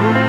Blue